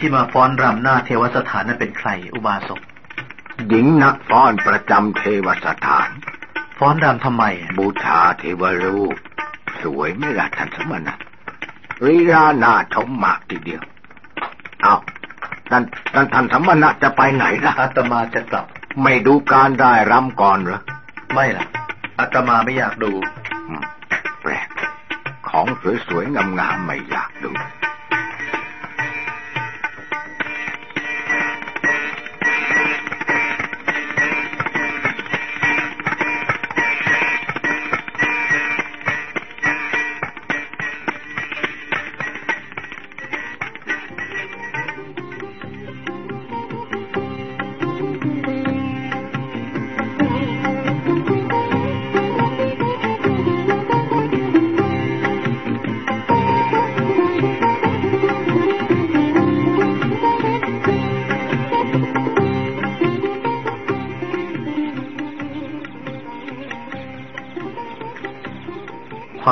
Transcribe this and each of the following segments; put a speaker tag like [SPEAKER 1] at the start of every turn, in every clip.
[SPEAKER 1] ผู้หญิงที่มาฟ้อนรำหน้าเทวสถานนั้นเป็นใคร อุบาสก
[SPEAKER 2] หญิงนักฟ้อนประจำเทวสถาน
[SPEAKER 1] ฟ้อนรำทำไม
[SPEAKER 2] บูชาเทวรูป สวยไม่ละทันสมณะรีรานาชมมากทีเดียว เอาท่านท่านท่านสมณะจะไปไหนล่ะ
[SPEAKER 1] อาตมาจะกลับ
[SPEAKER 2] ไม่ดูการได้รำก่อนเหรอ
[SPEAKER 1] ไม่ล่ะอาตมาไม่อยากดู
[SPEAKER 2] อืมแปลกของสวยๆงามๆไม่อยาก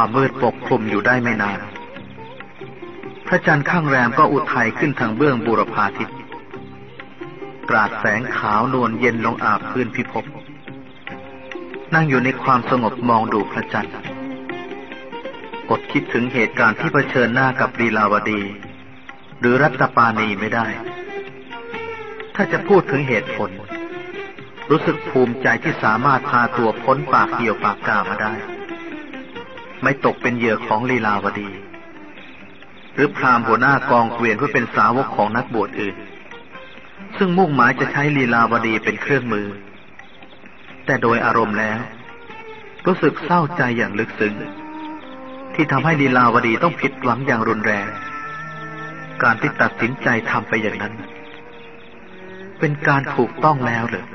[SPEAKER 1] มมืดปกคลุมอยู่ได้ไม่นาน พระจันทร์ข้างแรมก็อุทัยขึ้นทางเบื้องบุรพาทิตกราดแสงขาวนวลเย็นลงอาบพื้นพิภพ นั่งอยู่ในความสงบมองดูพระจันทร์อดคิดถึงเหตุการณ์ที่เผชิญหน้ากับลีลาวดี หรือรัตปานีไม่ได้ ถ้าจะพูดถึงเหตุผล รู้สึกภูมิใจที่สามารถพาตัวพ้นปากเกี่ยวปากกามาได้ ไม่ตกเป็นเหยื่อของลีลาวดี หรือพรามหัวหน้ากองเกวียนเพื่อเป็นสาวกของนักบวชอื่น ซึ่งมุ่งหมายจะใช้ลีลาวดีเป็นเครื่องมือ แต่โดยอารมณ์แล้ว รู้สึกเศร้าใจอย่างลึกซึ้งที่ทำให้ลีลาวดีต้องผิดหวังอย่างรุนแรง การที่ตัดสินใจทำไปอย่างนั้น เป็นการถูกต้องแล้วเลย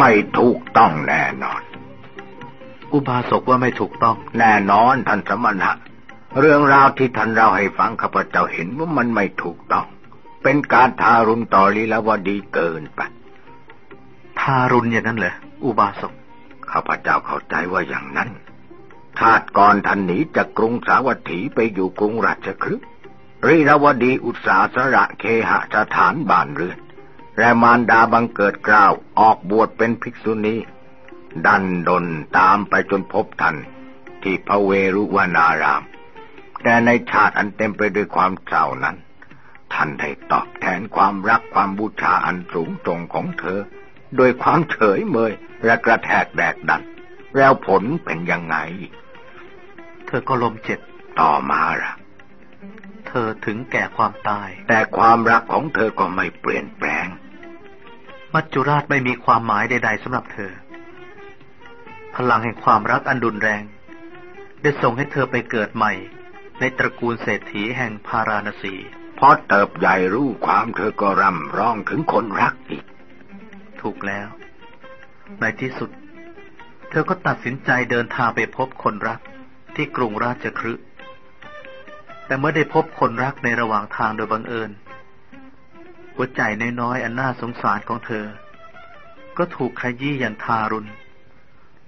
[SPEAKER 2] ไม่ถูกต้องแน่นอน
[SPEAKER 1] อุบาสกว่าไม่ถูกต้อง
[SPEAKER 2] แน่นอนท่านสมณะ เรื่องราวที่ท่านเราให้ฟังข้าพเจ้าเห็นว่ามันไม่ถูกต้อง เป็นการทารุณต่อลีลาวดีเกินไป
[SPEAKER 1] ทารุณอย่างนั้นเหรออุบาสก
[SPEAKER 2] ข้าพเจ้าเข้าใจว่าอย่างนั้นชาติก่อนท่านหนีจากกรุงสาวัตถีไปอยู่กรุงราชคฤห์รีราวดีอุตสาสระเคหสถานบ้านเรือน และมารดาบังเกิดกล่าวออกบวชเป็นภิกษุณีดันดนตามไปจนพบท่านที่พระเวรุวนาราม แต่ในชาติอันเต็มไปด้วยความเศร้านั้น ท่านได้ตอบแทนความรักความบูชาอันสูงส่งของเธอ โดยความเฉยเมยและกระแทกแดกดัน แล้วผลเป็นยังไง
[SPEAKER 1] เธอก็ลมเจ็บ
[SPEAKER 2] ต่อมาล่ะ
[SPEAKER 1] เธอถึงแก่ความตาย
[SPEAKER 2] แต่ความรักของเธอก็ไม่เปลี่ยนแปลง
[SPEAKER 1] มัจจุราชไม่มีความหมายใด ๆสำหรับเธอ พลังแห่งความรักอันดุนแรง ได้ส่งให้เธอไปเกิดใหม่ ในตระกูลเศรษฐีแห่งพาราณสี
[SPEAKER 2] พอเติบใหญ่รู้ความเธอก็ร่ำร้องถึงคนรักอีก
[SPEAKER 1] ถูกแล้ว ในที่สุด เธอก็ตัดสินใจเดินทางไปพบคนรักที่กรุงราชคฤห์แต่เมื่อได้พบคนรักในระหว่างทางโดยบังเอิญ หัวใจน้อยๆอันน่าสงสารของเธอ ก็ถูกขยี้อย่างทารุณ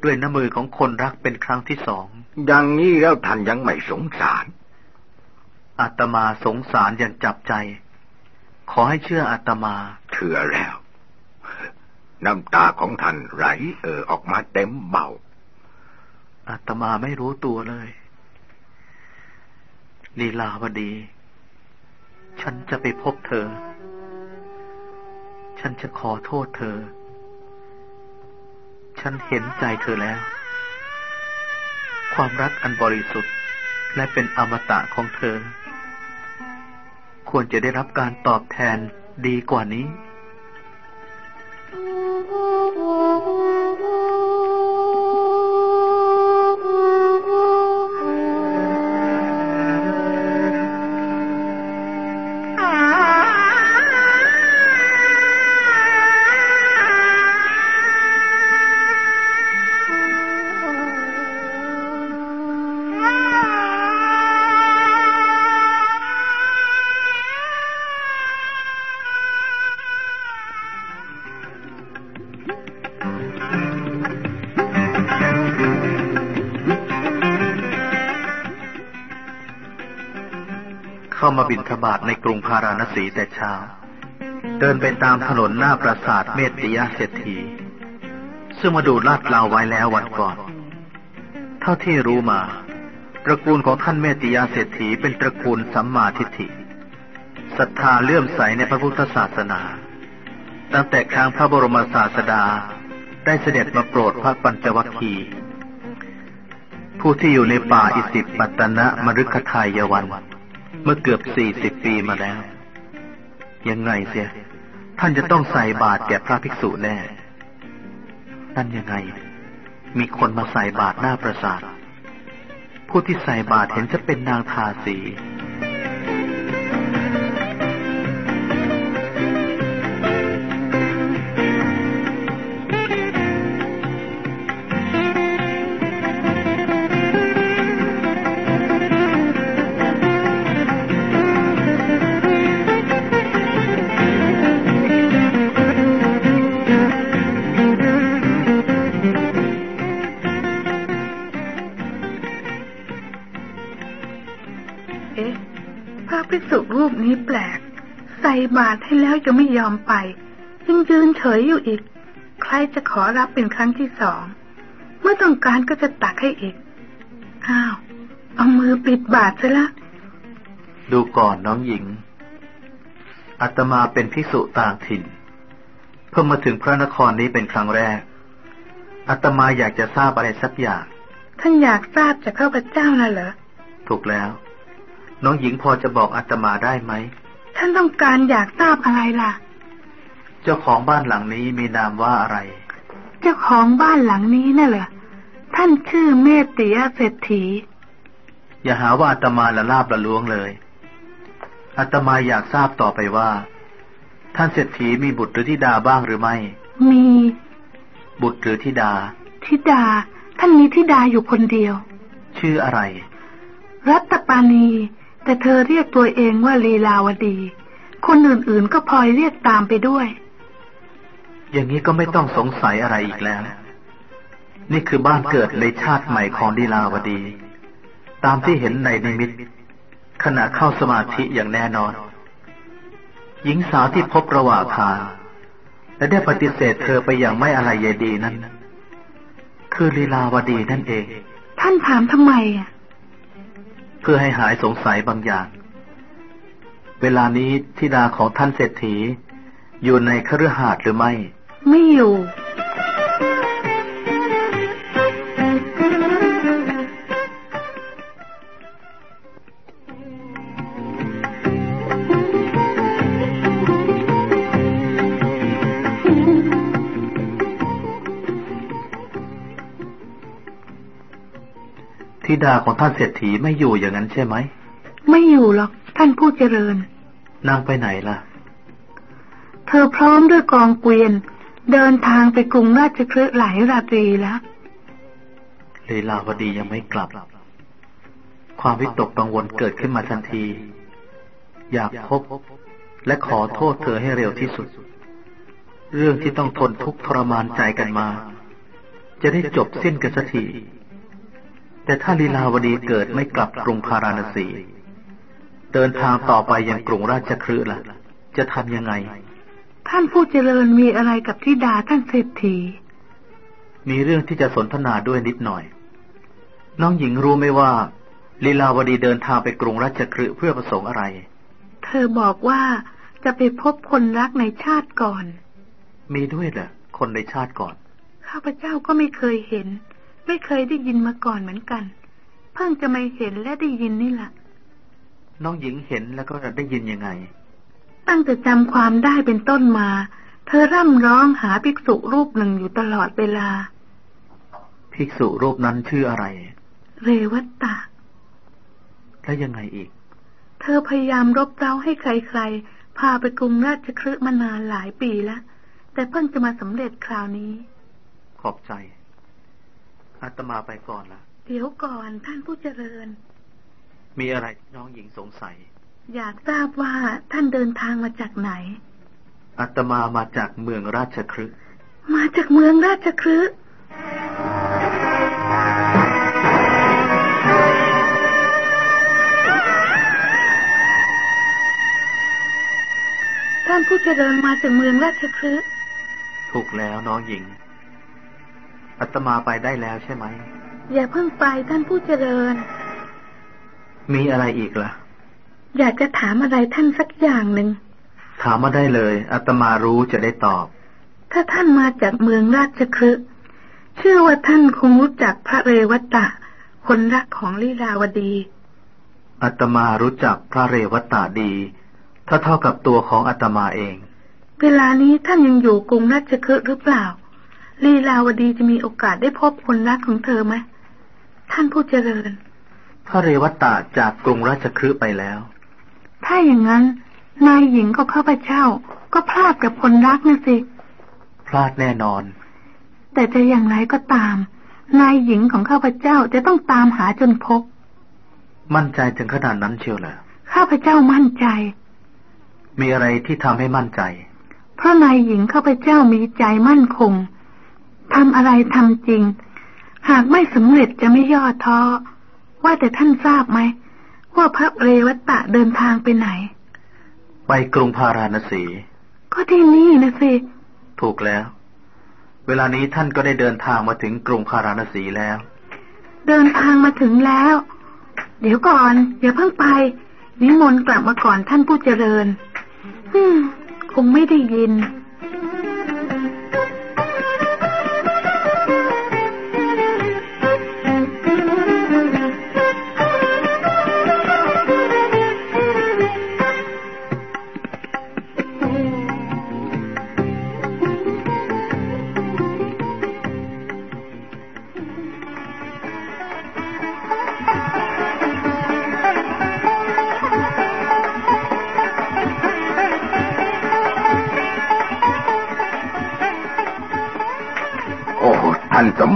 [SPEAKER 1] ด้วยน้ำมือของคนรักเป็นครั้งที่สอง
[SPEAKER 2] อย่างนี้แล้วท่านยังไม่สงสาร
[SPEAKER 1] อาตมาสงสารอย่างจับใจ ขอให้เชื่ออาตมา
[SPEAKER 2] เชื่อแล้ว น้ำตาของท่านไหลเออออกมาเต็มเบ้า
[SPEAKER 1] อาตมาไม่รู้ตัวเลยลีลาวดี ฉันจะไปพบเธอ ฉันจะขอโทษเธอ ฉันเห็นใจเธอแล้ว ความรักอันบริสุทธิ์และเป็นอมตะของเธอ ควรจะได้รับการตอบแทนดีกว่านี้ เข้ามาบินทบาทในกรุงพาราณสีแต่เช้า เดินไปตามถนนหน้าปราสาทเมติยาเศรษฐี ซึ่งมาดูลาดลาวไว้แล้ววันก่อน เท่าที่รู้มา ตระกูลของท่านเมติยาเศรษฐีเป็นตระกูลสัมมาทิฏฐิศรัทธาเลื่อมใสในพระพุทธศาสนา ตั้งแต่ครั้งพระบรมศาสดาได้เสด็จมาโปรดพระปัญจวัคคีย์ผู้ที่อยู่ในป่าอิสิปัตนะมฤคทายวัน เมื่อเกือบสี่สิบปีมาแล้ว ยังไงเสีย ท่านจะต้องใส่บาตรแก่พระภิกษุแน่นั่นยังไง มีคนมาใส่บาตรหน้าประสาท ผู้ที่ใส่บาตรเห็นจะเป็นนางทาสี
[SPEAKER 3] นี้แปลก ใส่บาตรให้แล้วจะไม่ยอมไปยังยืนเฉยอยู่อีก ใครจะขอรับเป็นครั้งที่สอง เมื่อต้องการก็จะตักให้อีก อ้าว เอามือปิดบาตรซะละ
[SPEAKER 1] ดูก่อนน้องหญิง อาตมาเป็นภิกษุต่างถิ่น เพิ่งมาถึงพระนครนี้เป็นครั้งแรก อาตมาอยากจะทราบอะไรสักอย่าง
[SPEAKER 3] ท่านอยากทราบจากข้าพเจ้าน่ะเหรอ
[SPEAKER 1] ถูกแล้ว น้องหญิงพอจะบอกอาตมาได้ไหม
[SPEAKER 3] ท่านต้องการอยากทราบอะไรล่ะ
[SPEAKER 1] เจ้าของบ้านหลังนี้มีนามว่าอะไร
[SPEAKER 3] เจ้าของบ้านหลังนี้น่ะเหรอ ท่านชื่อเมตติยเศรษฐี
[SPEAKER 1] อย่าหาว่าอาตมาละลาบละล้วงเลยอาตมาอยากทราบต่อไปว่า ท่านเศรษฐีมีบุตรหรือธิดาบ้างหรือไม่
[SPEAKER 3] มี
[SPEAKER 1] บุตรหรือธิดา
[SPEAKER 3] ธิดา ท่านมีธิดาอยู่คนเดียว
[SPEAKER 1] ชื่ออะไร
[SPEAKER 3] รัตปานี แต่เธอเรียกตัวเองว่าลีลาวดี คนอื่นๆก็พลอยเรียกตามไปด้วย
[SPEAKER 1] อย่างนี้ก็ไม่ต้องสงสัยอะไรอีกแล้ว นี่คือบ้านเกิดในชาติใหม่ของลีลาวดี ตามที่เห็นในนิมิต ขณะเข้าสมาธิอย่างแน่นอน หญิงสาวที่พบระหว่างทางและได้ปฏิเสธเธอไปอย่างไม่อะไรเยดีนั้น คือลีลาวดีนั่นเอง
[SPEAKER 3] ท่านถามทำไมอะ
[SPEAKER 1] เพื่อให้หายสงสัยบางอย่าง เวลานี้ธิดาของท่านเศรษฐีอยู่ในคฤหาสน์หรือไม่
[SPEAKER 3] ไม่อยู่
[SPEAKER 1] ดาของท่านเศรษฐีไม่อยู่อย่างนั้นใช่ไหม
[SPEAKER 3] ไม่อยู่หรอก ท่านผู้เจริญ
[SPEAKER 1] นางไปไหนล่ะ
[SPEAKER 3] เธอพร้อมด้วยกองเกวียน เดินทางไปกรุงราชคฤห์หลายราตรีแล้ว
[SPEAKER 1] เลลาวดียังไม่กลับ ความวิตกกังวลเกิดขึ้นมาทันที อยากพบและขอโทษเธอให้เร็วที่สุด เรื่องที่ต้องทนทุกข์ทรมานใจกันมา จะได้จบสิ้นกันสักที แต่ถ้าลีลาวดีเกิดไม่กลับกรุงพาราณสี เดินทางต่อไปยังกรุงราชคฤห์ล่ะ จะทำยังไง
[SPEAKER 3] ท่านผู้เจริญมีอะไรกับทิดาท่านเศรษฐี
[SPEAKER 1] มีเรื่องที่จะสนทนาด้วยนิดหน่อย น้องหญิงรู้ไหมว่าลีลาวดีเดินทางไปกรุงราชคฤห์เพื่อประสงค์อะไร
[SPEAKER 3] เธอบอกว่าจะไปพบคนรักในชาติก่อน
[SPEAKER 1] มีด้วยเหรอคนในชาติก่อน
[SPEAKER 3] ข้าพเจ้าก็ไม่เคยเห็น ไม่เคยได้ยินมาก่อนเหมือนกัน เพิ่งจะมาเห็นและได้ยินนี่แหละ
[SPEAKER 1] น้องหญิงเห็นแล้วก็ได้ยินยังไง
[SPEAKER 3] ตั้งแต่จำความได้เป็นต้นมา เธอร่ำร้องหาภิกษุรูปหนึ่งอยู่ตลอดเวลา
[SPEAKER 1] ภิกษุรูปนั้นชื่ออะไร
[SPEAKER 3] เรวัตตา
[SPEAKER 1] แล้วยังไงอีก
[SPEAKER 3] เธอพยายามรบเร้าให้ใครๆ พาไปกรุงราชคฤห์มานานหลายปีแล้ว แต่เพิ่งจะมาสำเร็จคราวนี้
[SPEAKER 1] ขอบใจ อาตมาไปก่อนละ
[SPEAKER 3] เดี๋ยวก่อนท่านผู้เจริญ
[SPEAKER 1] มีอะไรน้องหญิงสงสัย
[SPEAKER 3] อยากทราบว่าท่านเดินทางมาจากไหน
[SPEAKER 1] อาตมามาจากเมืองราชคฤห์
[SPEAKER 3] มาจากเมืองราชคฤห์านผู้เจริญมาจากเมืองราชคฤห์
[SPEAKER 1] ถูกแล้วน้องหญิง อาตมาไปได้แล้วใช่ไหม
[SPEAKER 3] อย่าเพิ่งไปท่านผู้เจริญ
[SPEAKER 1] มีอะไรอีกละ่ะ
[SPEAKER 3] อยากจะถามอะไรท่านสักอย่างหนึ่ง
[SPEAKER 1] ถามมาได้เลยอาตมารู้จะได้ตอบ
[SPEAKER 3] ถ้าท่านมาจากเมืองราชคฤห์เชื่อว่าท่านคงรู้จักพระเรวัตะ คนรักของลีลาวดี
[SPEAKER 1] อาตมารู้จักพระเรวัตะดี ถ้าเท่ากับตัวของอาตมาเอง
[SPEAKER 3] เวลานี้ท่านยังอยู่กรุงราชคฤห์หรือเปล่า ลีลาวดีจะมีโอกาสได้พบคนรักของเธอไหมท่านผู้เจริญ
[SPEAKER 1] พระเรวัตะจากกรุงราชคฤห์ไปแล้ว
[SPEAKER 3] ถ้าอย่างนั้น นายหญิงก็เข้าไปเช่าก็พลาดกับคนรักนะสิ
[SPEAKER 1] พลาดแน่นอน
[SPEAKER 3] แต่จะอย่างไรก็ตาม นายหญิงของข้าพเจ้าจะต้องตามหาจนพบ
[SPEAKER 1] มั่นใจถึงขนาดนั้นเชียวเหรอ
[SPEAKER 3] ข้าพเจ้ามั่นใจ
[SPEAKER 1] มีอะไรที่ทำให้มั่นใจ
[SPEAKER 3] เพราะนายหญิงข้าพเจ้ามีใจมั่นคง ทำอะไรทำจริง หากไม่สำเร็จจะไม่ย่อท้อ ว่าแต่ท่านทราบไหม ว่าพระเรวัตะเดินทางไปไหน
[SPEAKER 1] ไปกรุงพาราณสี
[SPEAKER 3] ก็ที่นี่นะสิ
[SPEAKER 1] ถูกแล้ว เวลานี้ท่านก็ได้เดินทางมาถึงกรุงพาราณสีแล้ว
[SPEAKER 3] เดินทางมาถึงแล้ว เดี๋ยวก่อนอย่าเพิ่งไป นิมนต์กลับมาก่อนท่านผู้เจริญคงไม่ได้ยิน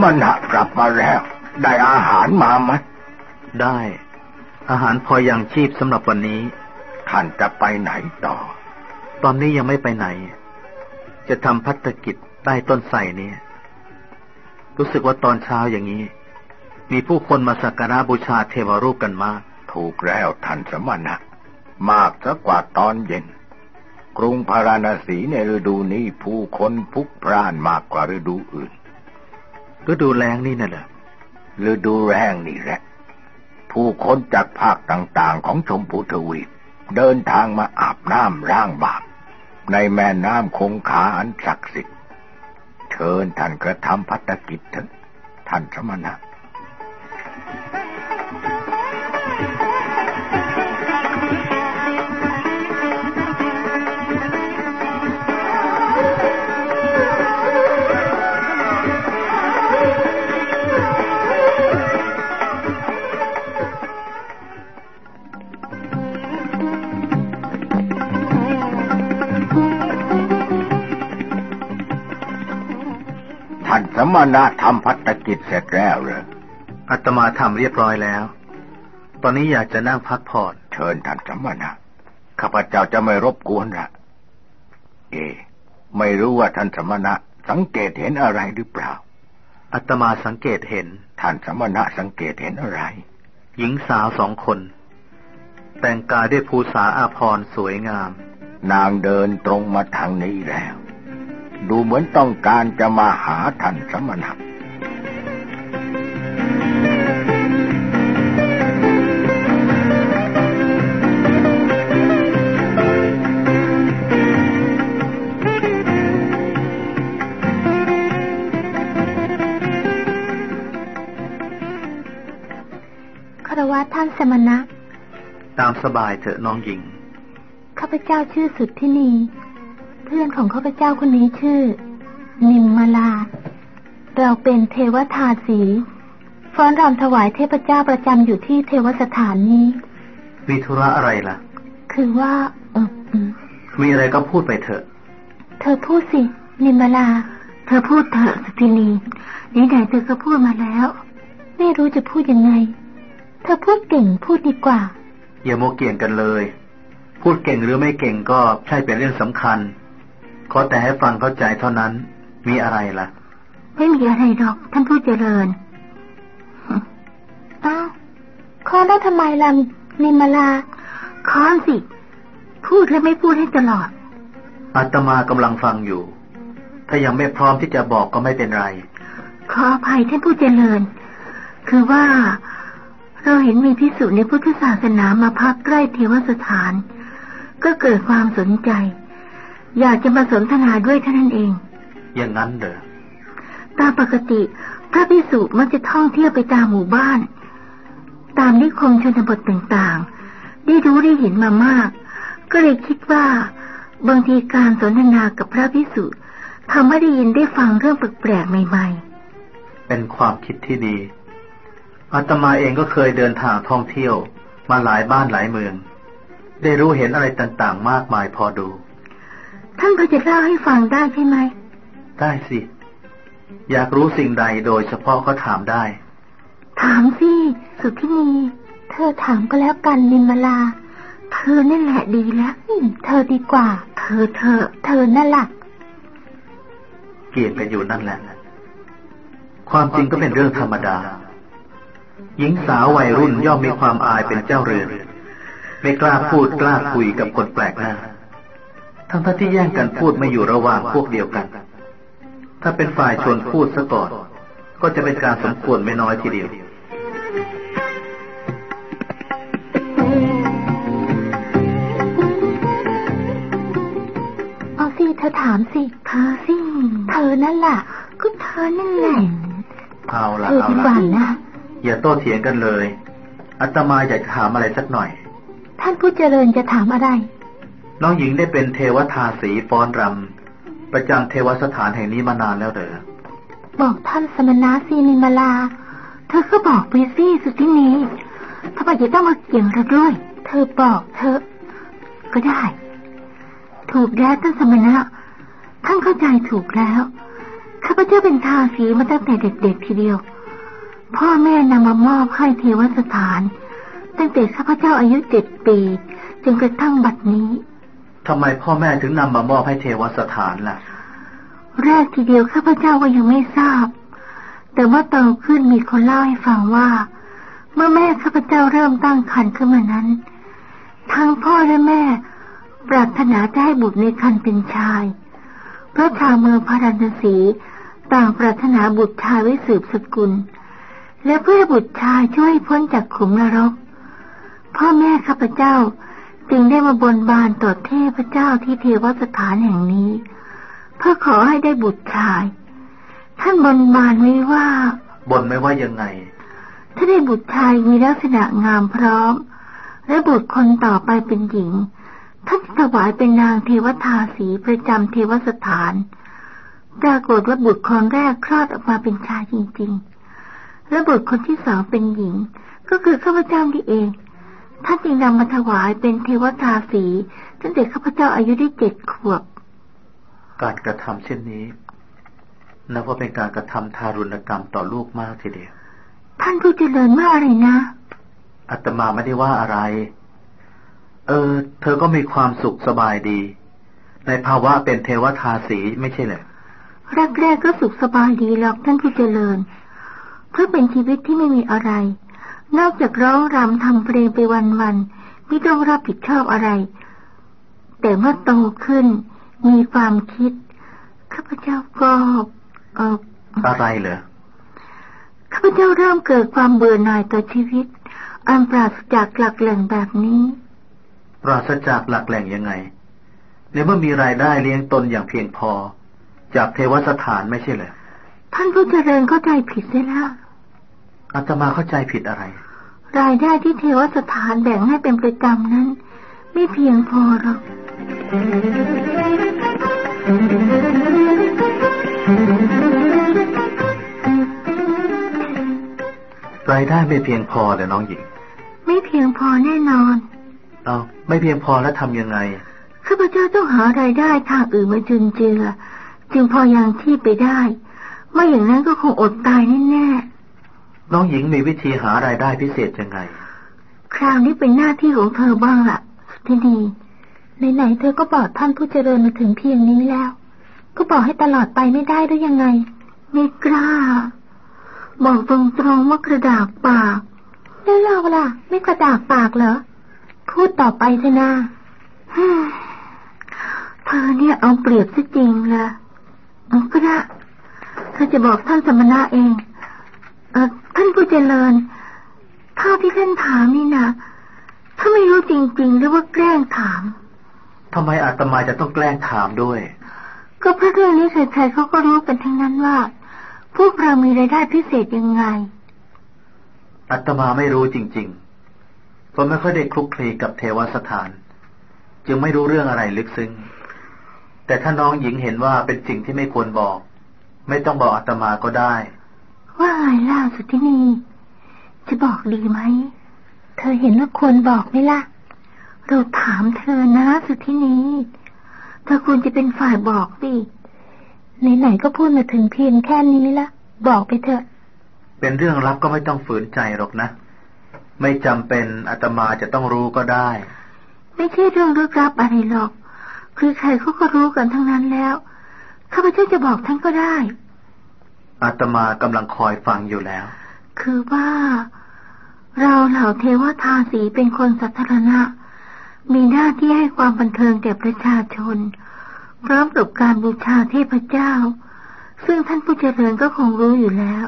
[SPEAKER 2] มณะกลับมาแล้ว ได้อาหารมาไหม
[SPEAKER 1] ได้ อาหารพออย่างชีพสำหรับวันนี้
[SPEAKER 2] ท่านจะไปไหนต่อ
[SPEAKER 1] ตอนนี้ยังไม่ไปไหน จะทำพัฒกิจใต้ต้นไทรเนี่ย รู้สึกว่าตอนเช้าอย่างนี้ มีผู้คนมาสักการะบูชาเทวรูปกันมาก
[SPEAKER 2] ถูกแล้วท่านสมณะ มากซะกว่าตอนเย็นกรุงพาราณสีในฤดูนี้ผู้คนพุกพร่านมากกว่าฤดูอื่น
[SPEAKER 1] ฤดูแรงนี่น่ะเหรอ
[SPEAKER 2] ฤดูแรงนี่แหละ ผู้คนจากภาคต่างๆของชมพูทวีปเดินทางมาอาบน้ำร่างบาปในแม่น้ำคงคาอันศักดิ์สิทธิ์เชิญท่านกระทำพัฒกิจเถิดท่านสมณะ สมณะทำพัฒกิจเสร็จแล้วเหรอ
[SPEAKER 1] อาตมาทำเรียบร้อยแล้ว ตอนนี้อยากจะนั่งพักผ่อน
[SPEAKER 2] เชิญท่านสมณะข้าพเจ้าจะไม่รบกวนละเอ ไม่รู้ว่าท่านสมณะ สังเกตเห็นอะไรหรือเปล่า
[SPEAKER 1] อาตมาสังเกตเห็น
[SPEAKER 2] ท่านสมณะสังเกตเห็นอะไร
[SPEAKER 1] หญิงสาวสองคน แต่งกายด้วยภูษาอาภรณ์สวยงาม
[SPEAKER 2] นางเดินตรงมาทางนี้แล้ว ดูเหมือนต้องการจะมาหาท่านสมณะ
[SPEAKER 3] คารวะท่านสมณะ
[SPEAKER 1] ตามสบายเถอะน้องหญิง
[SPEAKER 3] ข้าพเจ้าชื่อสุดที่นี เพื่อนของข้าพเจ้าคนนี้ชื่อ นิมมาลา เราเป็นเทวทาสีฟ้อนรำถวายเทพเจ้าประจำอยู่ที่เทวสถานนี้
[SPEAKER 1] มีธุระอะไรล่ะ
[SPEAKER 3] คือว่า เออ
[SPEAKER 1] มีอะไรก็พูดไปเถอะ
[SPEAKER 3] เธอพูดสิ นิมมาลา เธอพูดเถอะสตินีนี่ไหนเธอก็พูดมาแล้ว ไม่รู้จะพูดยังไง เธอพูดเก่งพูดดีกว่า
[SPEAKER 1] อย่าโมเกี่ยงกันเลย พูดเก่งหรือไม่เก่งก็ใช่เป็นเรื่องสำคัญ ขอแต่ให้ฟังเข้าใจเท่านั้น มีอะไรล่ะ
[SPEAKER 3] ไม่มีอะไรดอก ท่านผู้เจริญอ้าวค้อนแล้วทำไมล่ะนิมาลาค้อนสิ พูดแล้วไม่พูดให้ตลอด
[SPEAKER 1] อาตมากำลังฟังอยู่ ถ้ายังไม่พร้อมที่จะบอกก็ไม่เป็นไร
[SPEAKER 4] ขออภัยท่านผู้เจริญ คือว่าเราเห็นมีพิสุในพุทธศาสนามาพักใกล้เทวสถาน ก็เกิดความสนใจ อยากจะมาสนทนาด้วยเท่านั้นเอง
[SPEAKER 1] อย่างนั้นเด้อ
[SPEAKER 4] ตามปกติพระพิสุมักจะท่องเที่ยวไปตามหมู่บ้าน ตามนิคมชนบทต่างๆ ได้รู้ได้เห็นมามาก ก็เลยคิดว่า บางทีการสนทนากับพระพิสุทำให้ได้ยินได้ฟังเรื่องแปลกๆใหม่
[SPEAKER 1] ๆ เป็นความคิดที่ดีอาตมาเองก็เคยเดินทางท่องเที่ยว มาหลายบ้านหลายเมือง ได้รู้เห็นอะไรต่างๆ มากมายพอดู
[SPEAKER 4] ท่านพอจะเล่าให้ฟังได้ใช่ไหม
[SPEAKER 1] ได้สิ อยากรู้สิ่งใดโดยเฉพาะก็ถามได้
[SPEAKER 4] ถามสิ สุทินีเธอถามก็แล้วกันนิมลา เธอนั่นแหละดีแล้วเธอดีกว่า เธอเธอ เธอนั่นแหละ
[SPEAKER 1] เกี่ยงกันอยู่นั่นแหละ ความจริงก็เป็นเรื่องธรรมดา หญิงสาววัยรุ่นย่อมมีความอายเป็นเจ้าเรือน ไม่กล้าพูดกล้าคุยกับคนแปลกหน้า ทั้งท่าที่แย่งกันพูดไม่อยู่ระหว่างพวกเดียวกัน ถ้าเป็นฝ่ายชวนพูดซะก่อน ก็จะเป็นการสมควรไม่น้อยทีเดียว
[SPEAKER 4] เอาสิเธอถามสิเธอสิ เธอนั่นแหละก็เธอนั่นแหละ
[SPEAKER 1] เอาละเอาละนะ อย่าโต้เถียงกันเลยอัตมาอยากถามอะไรสักหน่อย
[SPEAKER 4] ท่านผู้เจริญจะถามอะไร
[SPEAKER 1] น้องหญิงได้เป็นเทวทาสีฟ้อนรำประจำเทวสถานแห่งนี้มานานแล้วเด้อ
[SPEAKER 4] บอกท่านสมณะสีนิมาลา เธอก็บอกไปสิสุดที่นี้ทำไมจะต้องมาเกี่ยงเราด้วย เธอบอกเธอ ก็ได้ ถูกแล้วท่านสมณะท่านเข้าใจถูกแล้วข้าพเจ้าเป็นทาสีมาตั้งแต่เด็กๆทีเดียว พ่อแม่นำมามอบให้เทวสถาน ตั้งแต่ข้าพเจ้าอายุเจ็ดปีจนกระทั่งบัดนี้
[SPEAKER 1] ทำไมพ่อแม่ถึงนำมามอบให้เทวสถานล่ะ
[SPEAKER 4] แรกทีเดียวข้าพเจ้าก็ยังไม่ทราบ แต่ว่าโตขึ้นมีคนเล่าให้ฟังว่า เมื่อแม่ข้าพเจ้าเริ่มตั้งครรภ์ขึ้นมานั้น ทั้งพ่อและแม่ ปรารถนาจะให้บุตรในครรภ์เป็นชาย เพราะชาวเมืองพาราณสีต่างปรารถนาบุตรชายไว้สืบสกุล และเพื่อบุตรชายช่วยพ้นจากขุมนรก พ่อแม่ข้าพเจ้า จึงได้มาบนบานต่อเทพเจ้าที่เทวสถานแห่งนี้ เพื่อขอให้ได้บุตรชาย ท่านบนบานไว้ว่า
[SPEAKER 1] บนไม่ว่ายังไง
[SPEAKER 4] ถ้าได้บุตรชายมีลักษณะงามพร้อม และบุตรคนต่อไปเป็นหญิงท่านถวายเป็นนางเทวทาสีประจำเทวสถาน ปรากฏว่าบุตรคนแรกคลอดออกมาเป็นชายจริง ๆ และบุตรคนที่สองเป็นหญิง ก็คือข้าพเจ้าที่เอง ท่านจึงนำมาถวายเป็นเทวทาสีตั้งแต่ข้าพเจ้าอายุได้เจ็ดขวบ
[SPEAKER 1] การกระทำเช่นนี้นับว่าเป็นการกระทำทารุณกรรมต่อลูกมากทีเดียว
[SPEAKER 4] ท่านผู้เจริญว่าอะไรนะ
[SPEAKER 1] อาตมาไม่ได้ว่าอะไร เออ เธอก็มีความสุขสบายดี ในภาวะเป็นเทวทาสีไม่ใช่เหรอ
[SPEAKER 4] แรกๆก็สุขสบายดีหรอกท่านผู้เจริญ เพราะเป็นชีวิตที่ไม่มีอะไร นอกจากร้องรำทำเพลงไปวันๆไม่ต้องรับผิดชอบอะไร แต่เมื่อโตขึ้น มีความคิด ข้าพเจ้าก็เออ
[SPEAKER 1] อะไรเหรอ
[SPEAKER 4] ข้าพเจ้าเริ่มเกิดความเบื่อหน่ายต่อชีวิต อันปราศจากหลักแหล่งแบบนี้
[SPEAKER 1] ปราศจากหลักแหล่งยังไงในเมื่อมีรายได้เลี้ยงตนอย่างเพียงพอ จากเทวสถานไม่ใช่เหรอ
[SPEAKER 4] ท่านผู้เจริญเข้าใจผิดได้แล้ว
[SPEAKER 1] อาตมาเข้าใจผิดอะไร
[SPEAKER 4] รายได้ที่เทวสถานแบ่งให้เป็นประจำนั้น ไม่เพียงพอหรอก
[SPEAKER 1] รายได้ไม่เพียงพอเลยน้องหญิง
[SPEAKER 4] ไม่เพียงพอแน่นอน
[SPEAKER 1] เอาไม่เพียงพอแล้วทำยังไง
[SPEAKER 4] ข้าพเจ้าต้องหารายได้ทางอื่นมาจุนเจือ จึงพอยังที่ไปได้ ไม่อย่างนั้นก็คงอดตายแน่ๆ
[SPEAKER 1] น้องหญิงมีวิธีหารายได้พิเศษยังไง
[SPEAKER 4] คราวนี้เป็นหน้าที่ของเธอบ้างละ่ะทีดีไหนๆเธอก็บอกท่านผู้เจริญมาถึงเพียงนี้แล้ว ก็บอกให้ตลอดไปไม่ได้ได้ยังไง ไม่กล้า บอกตรงๆว่ากระดาษปากแล้วเราล่ะ ไม่กระดาษปากเหรอ พูดต่อไปเถอะนะเธอเนี่ยเอาเปรียบซะจริงละเอาก็ได้เธอจะบอกท่านสมณะเองเออ ท่านผู้เจริญ ถ้าที่ท่านถามนี่นะถ้าไม่รู้จริงๆหรือว่าแกล้งถาม
[SPEAKER 1] ทำไมอาตมาจะต้องแกล้งถามด้วย
[SPEAKER 4] ก็เพราะเรื่องนี้ใครๆเขาก็รู้กันทั้งนั้นว่า พวกเรามีรายได้พิเศษยังไง
[SPEAKER 1] อาตมาไม่รู้จริงๆ เพราะไม่ค่อยได้คลุกคลีกับเทวสถาน จึงไม่รู้เรื่องอะไรลึกซึ้ง แต่ถ้าน้องหญิงเห็นว่าเป็นสิ่งที่ไม่ควรบอก ไม่ต้องบอกอาตมาก็ได้
[SPEAKER 4] ว่าไงล่ะสุทธินี จะบอกดีไหม เธอเห็นว่าควรบอกไหมล่ะ เราถามเธอนะสุทธินีเธอควรจะเป็นฝ่ายบอกสิไหนๆก็พูดมาถึงเพียงแค่นี้ละ บอกไปเถอะ
[SPEAKER 1] เป็นเรื่องลับก็ไม่ต้องฝืนใจหรอกนะ ไม่จำเป็นอาตมาจะต้องรู้ก็ได้
[SPEAKER 4] ไม่ใช่เรื่องลึกลับอะไรหรอก คือใครเขาก็รู้กันทั้งนั้นแล้วข้าพเจ้าจะบอกท่านก็ได้
[SPEAKER 1] อาตมากำลังคอยฟังอยู่แล้ว
[SPEAKER 4] คือว่า เราเหล่าเทวทาสีเป็นคนสาธารณะ มีหน้าที่ให้ความบันเทิงแก่ประชาชน พร้อมกับการบูชาเทพเจ้า ซึ่งท่านผู้เจริญก็คงรู้อยู่แล้ว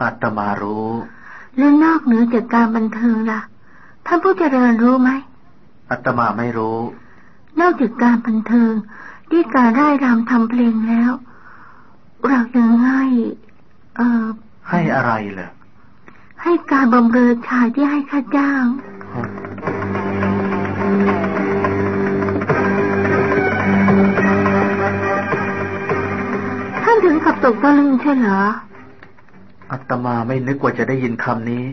[SPEAKER 1] อาตมารู้
[SPEAKER 4] และนอกเหนือจากการบันเทิงล่ะ ท่านผู้เจริญรู้ไหม
[SPEAKER 1] อาตมาไม่รู้
[SPEAKER 4] นอกจากการบันเทิงที่การร่ายรำทำเพลงแล้ว เรายังให้ เอ่อ
[SPEAKER 1] ให้อะไรเหรอ
[SPEAKER 4] ให้การบำเรอชายที่ให้ค่าจ้างท่านถึงขับตกตะลึงใช่เหรอ
[SPEAKER 1] อาตมาไม่นึกว่าจะได้ยินคำนี้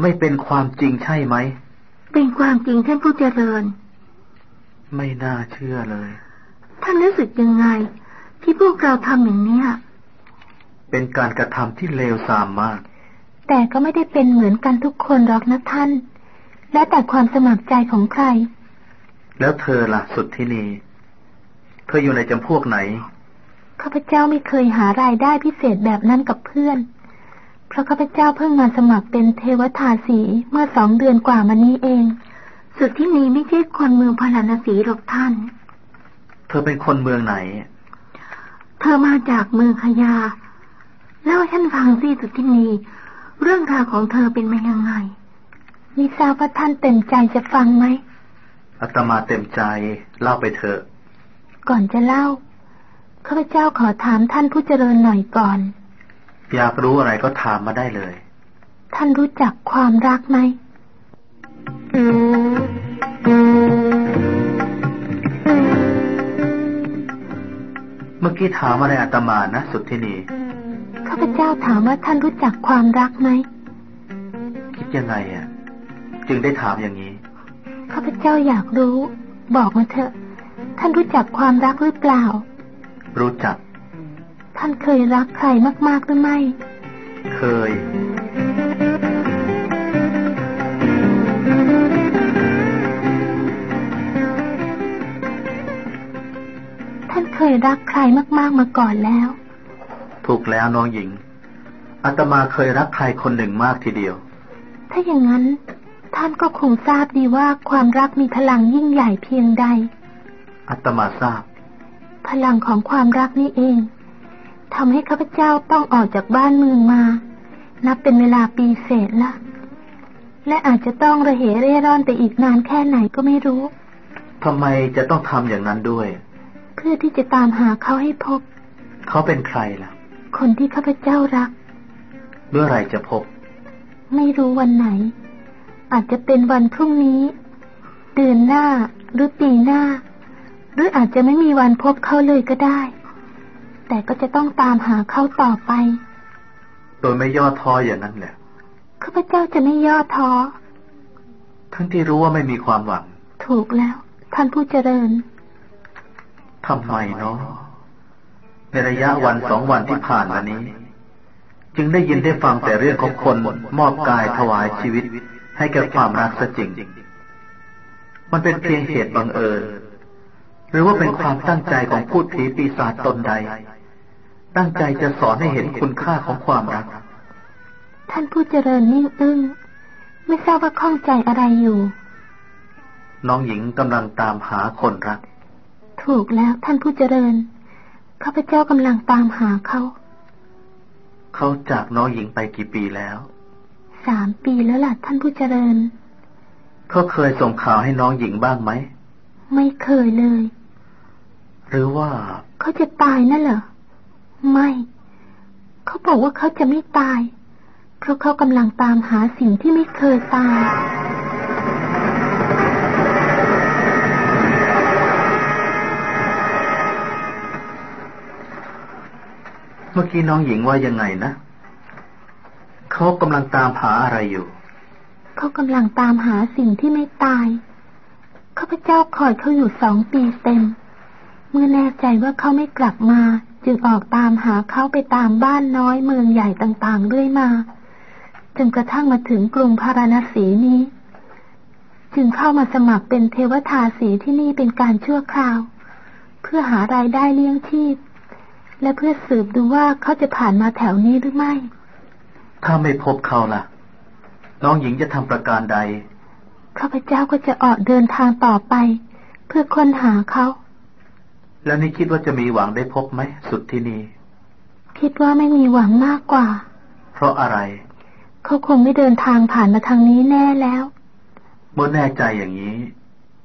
[SPEAKER 1] ไม่เป็นความจริงใช่ไหม
[SPEAKER 4] เป็นความจริงท่านผู้เจริญ
[SPEAKER 1] ไม่น่าเชื่อเลย
[SPEAKER 4] ท่านรู้สึกยังไง ที่พวกเราทำอย่างเนี้ย
[SPEAKER 1] เป็นการกระทำที่เลวทรามมาก
[SPEAKER 4] แต่ก็ไม่ได้เป็นเหมือนกันทุกคนหรอกนะท่าน และแต่ความสมัครใจของใคร
[SPEAKER 1] แล้วเธอล่ะ สุดที่นีเธออยู่ในจำพวกไหน
[SPEAKER 4] ข้าพเจ้าไม่เคยหารายได้พิเศษแบบนั้นกับเพื่อน เพราะข้าพเจ้าเพิ่งมาสมัครเป็นเทวทาสีเมื่อสองเดือนกว่ามานี้เอง สุดที่นี้ไม่ใช่คนเมืองพาราณสีหรอกท่าน
[SPEAKER 1] เธอเป็นคนเมืองไหน
[SPEAKER 4] เธอมาจากเมืองขยาเล่าให้ฉันฟังสิสุดที่นีเรื่องราวของเธอเป็นมายังไงมิทราบว่าท่านเต็มใจจะฟังไหม
[SPEAKER 1] อาตมาเต็มใจเล่าไปเถอะ
[SPEAKER 4] ก่อนจะเล่าข้าพเจ้าขอถามท่านผู้เจริญหน่อยก่อน
[SPEAKER 1] อยากรู้อะไรก็ถามมาได้เลย
[SPEAKER 4] ท่านรู้จักความรักไหม
[SPEAKER 1] มื่อกี้ถามอะไรอาตมานะสุดที่นี
[SPEAKER 4] ข้าพเจ้าถามว่าท่านรู้จักความรักไหม
[SPEAKER 1] คิดยังไงอะ จึงได้ถามอย่างนี้
[SPEAKER 4] ข้าพเจ้าอยากรู้ บอกมาเถอะ ท่านรู้จักความรักหรือเปล่า
[SPEAKER 1] รู้จัก
[SPEAKER 4] ท่านเคยรักใครมากๆหรือไม่
[SPEAKER 1] เคย
[SPEAKER 4] ยรักใครมากๆมาก่อนแล้ว
[SPEAKER 1] ถูกแล้วน้องหญิงอาตมาเคยรักใครคนหนึ่งมากทีเดียว
[SPEAKER 4] ถ้าอย่างนั้น ท่านก็คงทราบดีว่าความรักมีพลังยิ่งใหญ่เพียงใด
[SPEAKER 1] อาตมาทราบ
[SPEAKER 4] พลังของความรักนี่เองทำให้ข้าพเจ้าต้องออกจากบ้านเมืองมา นับเป็นเวลาปีเศษละ และอาจจะต้องระเหเร่ร่อนไปอีกนานแค่ไหนก็ไม่รู้
[SPEAKER 1] ทำไมจะต้องทำอย่างนั้นด้วย
[SPEAKER 4] เพื่อที่จะตามหาเขาให้พบ
[SPEAKER 1] เขาเป็นใครล่ะ
[SPEAKER 4] คนที่ข้าพเจ้ารัก
[SPEAKER 1] เมื่อไหรจะพบ
[SPEAKER 4] ไม่รู้วันไหน อาจจะเป็นวันพรุ่งนี้ เดือนหน้าหรือปีหน้า หรืออาจจะไม่มีวันพบเขาเลยก็ได้ แต่ก็จะต้องตามหาเขาต่อไป
[SPEAKER 1] โดยไม่ย่อท้ออย่างนั้นแหละ
[SPEAKER 4] ข้าพเจ้าจะไม่ย่อท้อ
[SPEAKER 1] ทั้งที่รู้ว่าไม่มีความหวัง
[SPEAKER 4] ถูกแล้ว ท่านผู้เจริญ
[SPEAKER 1] ทำไมเนาะในระยะวันสองวันที่ผ่านมานี้ จึงได้ยินได้ฟังแต่เรื่องของคนมอบกายถวายชีวิต ให้แก่ความรักซะจริง มันเป็นเพียงเหตุบังเอิญหรือว่าเป็นความตั้งใจของพูดผีปีศาจตนใด ตั้งใจจะสอนให้เห็นคุณค่าของความรัก
[SPEAKER 4] ท่านผู้เจริญนิ่งอึ้งไม่ทราบว่าข้องใจอะไรอยู่
[SPEAKER 1] น้องหญิงกำลังตามหาคนรัก
[SPEAKER 5] ถูกแล้วท่านผู้เจริญข้าพเจ้ากำลังตามหาเขา
[SPEAKER 1] เขาจากน้องหญิงไปกี่ปีแล้ว
[SPEAKER 5] สามปีแล้วล่ะท่านผู้เจริญ
[SPEAKER 1] เขาเคยส่งข่าวให้น้องหญิงบ้างไหม
[SPEAKER 5] ไม่เคยเลย
[SPEAKER 1] หรือว่า
[SPEAKER 5] เขาจะตายนั่นเหรอ ไม่ เขาบอกว่าเขาจะไม่ตาย เพราะเขากำลังตามหาสิ่งที่ไม่เคยตาย
[SPEAKER 1] เมื่อกี้น้องหญิงว่ายังไงนะเขากำลังตามหาอะไรอยู่
[SPEAKER 5] เขากำลังตามหาสิ่งที่ไม่ตายข้าพเจ้าคอยเขาอยู่สองปีเต็ม เมื่อแน่ใจว่าเขาไม่กลับมา จึงออกตามหาเขาไปตามบ้านน้อยเมืองใหญ่ต่างๆเรื่อยมาจนกระทั่งมาถึงกรุงพาราณสีนี้ จึงเข้ามาสมัครเป็นเทวทาสีที่นี่เป็นการชั่วคราว เพื่อหารายได้เลี้ยงชีพ และเพื่อสืบดูว่าเขาจะผ่านมาแถวนี้หรือไม่
[SPEAKER 1] ถ้าไม่พบเขาล่ะ น้องหญิงจะทำประการใด
[SPEAKER 5] ข้าพเจ้าก็จะออกเดินทางต่อไป เพื่อค้นหาเขา
[SPEAKER 1] แล้วนี่คิดว่าจะมีหวังได้พบไหม สุดที่นี่
[SPEAKER 5] คิดว่าไม่มีหวังมากกว่า
[SPEAKER 1] เพราะอะไร
[SPEAKER 5] เขาคงไม่เดินทางผ่านมาทางนี้แน่แล้ว
[SPEAKER 1] เมื่อแน่ใจอย่างนี้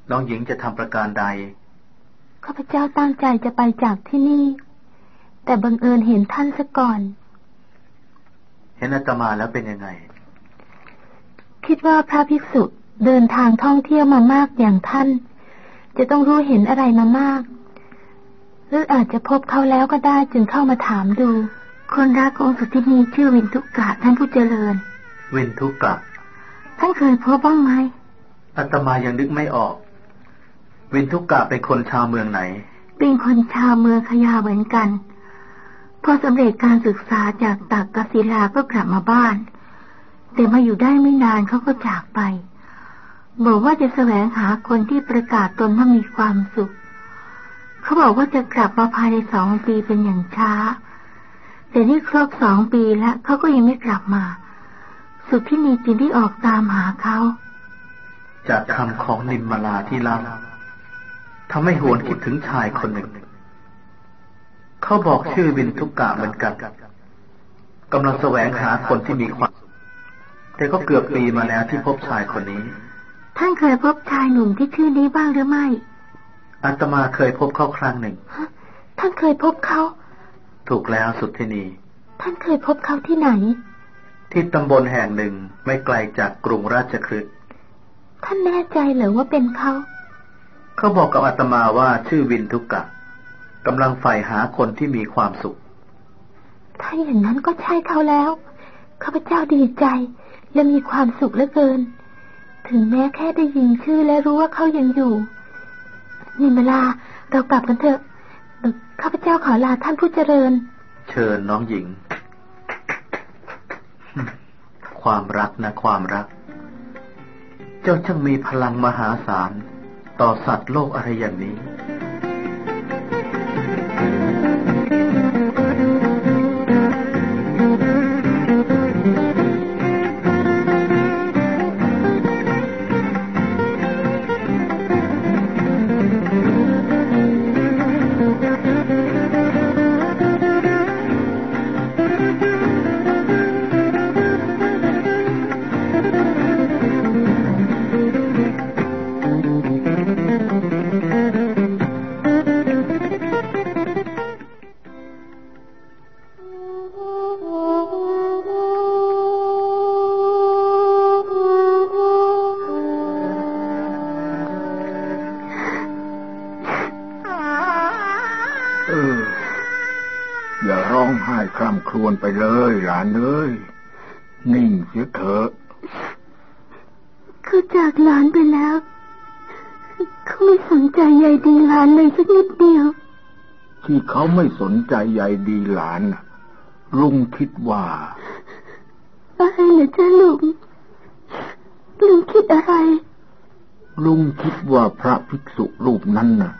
[SPEAKER 1] น้องหญิงจะทำประการใด
[SPEAKER 5] ข้าพเจ้าตั้งใจจะไปจากที่นี่ แต่บังเอิญเห็นท่านซะก่อน
[SPEAKER 1] เห็นอาตมาแล้วเป็นยังไง
[SPEAKER 5] คิดว่าพระภิกษุเดินทางท่องเที่ยวมามากอย่างท่าน จะต้องรู้เห็นอะไรมามาก หรืออาจจะพบเขาแล้วก็ได้จึงเข้ามาถามดู คนรักของสุทินีชื่อวินทุกกะท่านผู้เจริญ
[SPEAKER 1] วินทุกกะ
[SPEAKER 5] ท่านเคยพบบ้างไหม
[SPEAKER 1] อาตมายังนึกไม่ออก วินทุกกะเป็นคนชาวเมืองไหน
[SPEAKER 5] เป็นคนชาวเมืองขยาเหมือนกัน พอสำเร็จการศึกษาจากตักกศิลาก็กลับมาบ้าน แต่มาอยู่ได้ไม่นานเขาก็จากไป บอกว่าจะแสวงหาคนที่ประกาศตนว่ามีความสุข เขาบอกว่าจะกลับมาภายในสองปีเป็นอย่างช้า แต่นี่ครบสองปีแล้วเขาก็ยังไม่กลับมา สุดที่นีจึงได้ออกตามหาเขา
[SPEAKER 1] จากคำของนิมมาลาที่เล่าทำให้หวนคิดถึงชายคนหนึ่ง เขาบอกชื่อวินทุกกะเหมือนกันกำลังแสวงหาคนที่มีความ แต่ก็เกือบปีมาแล้วที่พบชายคนนี้
[SPEAKER 5] ท่านเคยพบชายหนุ่มที่ชื่อนี้บ้างหรือไม่
[SPEAKER 1] อาตมาเคยพบเขาครั้งหนึ่ง
[SPEAKER 5] ฮะท่านเคยพบเขา
[SPEAKER 1] ถูกแล้วสุดที่นี
[SPEAKER 5] ท่านเคยพบเขาที่ไหน
[SPEAKER 1] ที่ตำบลแห่งหนึ่งไม่ไกลจากกรุงราชคฤห์
[SPEAKER 5] ท่านแน่ใจเหรือว่าเป็นเขา
[SPEAKER 1] เขาบอกกับอาตมาว่าชื่อวินทุกกะ กำลังใฝ่หาคนที่มีความสุข
[SPEAKER 5] ถ้าอย่างนั้นก็ใช่เขาแล้วข้าพเจ้าดีใจและมีความสุขเหลือเกิน ถึงแม้แค่ได้ยินชื่อและรู้ว่าเขายังอยู่นิมลาเรากลับกันเถอะเอ่อข้าพเจ้าขอลาท่านผู้เจริญ
[SPEAKER 1] เชิญน้องหญิง ความรักนะความรัก เจ้าช่างมีพลังมหาศาล ต่อสัตว์โลกอะไรอย่างนี้
[SPEAKER 2] ไปเลยหลานเอ้ยนิ่งเสียเถอะ
[SPEAKER 5] เขาจากหลานไปแล้วเขาไม่สนใจใยดีหลานเลยสักนิดเดียว
[SPEAKER 2] ที่เขาไม่สนใจใยดีหลานน่ะลุงคิดว่า
[SPEAKER 5] อะไรเหรอจ้าลุงลุงคิดอะไร
[SPEAKER 2] ลุงคิดว่าพระภิกษุรูปนั้นน่ะ